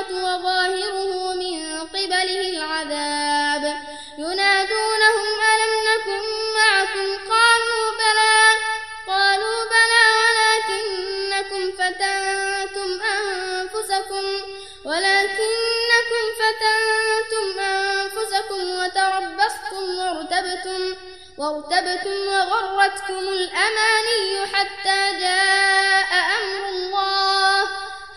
الرحمة وظاهره من قبله العذاب. ينادونهم ألم نكن معكم؟ قالوا بلى. قالوا بلى ولكنكم فتنتم أنفسكم. ولكنكم فتنتم أنفسكم وتربصتم وارتبتم وارتبتم وغرتكم الأماني حتى جاء أمر الله.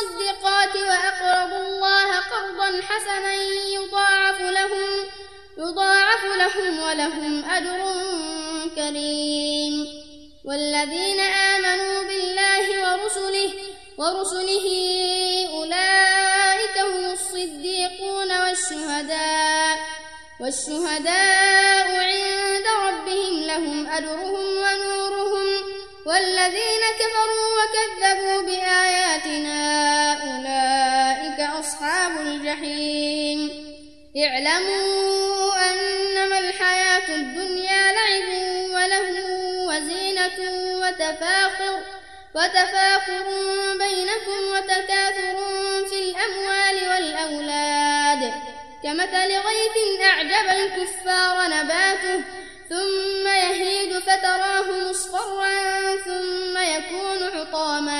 والمصدقات وأقرضوا الله قرضا حسنا يضاعف لهم يضاعف لهم ولهم أجر كريم. والذين آمنوا ورسله أولئك هم الصديقون والشهداء والشهداء عند ربهم لهم أجرهم ونورهم. والذين كفروا وكذبوا بآياتنا الجحيم. اعلموا أنما الحياة الدنيا لعب وله وزينة وتفاخر وتفاخر بينكم وتكاثر في الأموال والأولاد. كمثل غيث أعجب الكفار نباته ثم يهيد فتراه مصفرا ثم يكون حطاما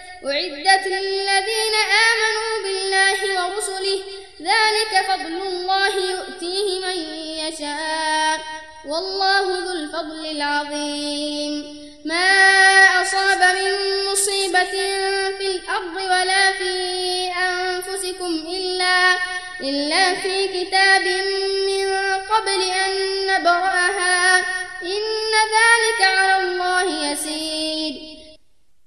أعدت للذين آمنوا بالله ورسله ذلك فضل الله يؤتيه من يشاء والله ذو الفضل العظيم. ما أصاب من مصيبة في الأرض ولا في أنفسكم إلا إلا في كتاب من قبل أن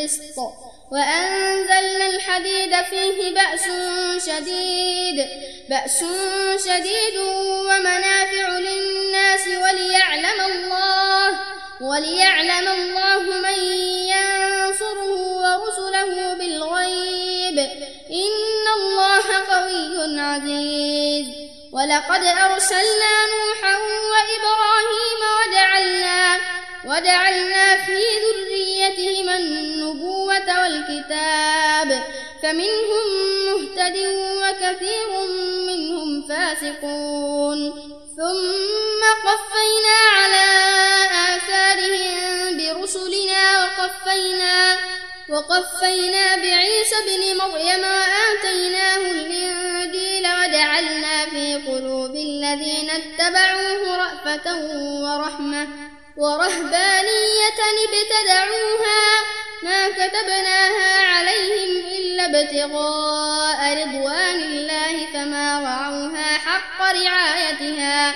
بالقسط وأنزلنا الحديد فيه بأس شديد. بأس شديد ومنافع للناس وليعلم الله وليعلم الله من ينصره ورسله بالغيب. إن الله قوي عزيز. ولقد أرسلنا نوحا وإبراهيم وجعلنا وجعلنا في فمنهم مهتد وكثير منهم فاسقون. ثم قفينا على آثارهم برسلنا وقفينا وقفينا بعيسى بن مريم وآتيناه الإنجيل وجعلنا في قلوب الذين اتبعوه رأفة ورحمة ورهبانية ابتدعوها. ما كتبناها عليهم إلا ابتغاء رضوان الله فما رعوها حق رعايتها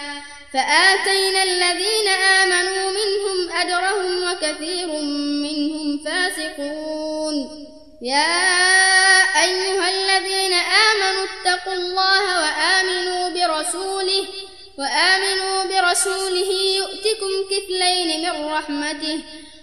فآتينا الذين آمنوا منهم أجرهم وكثير منهم فاسقون. يا أيها الذين آمنوا اتقوا الله وآمنوا برسوله وآمنوا برسوله يؤتكم كفلين من رحمته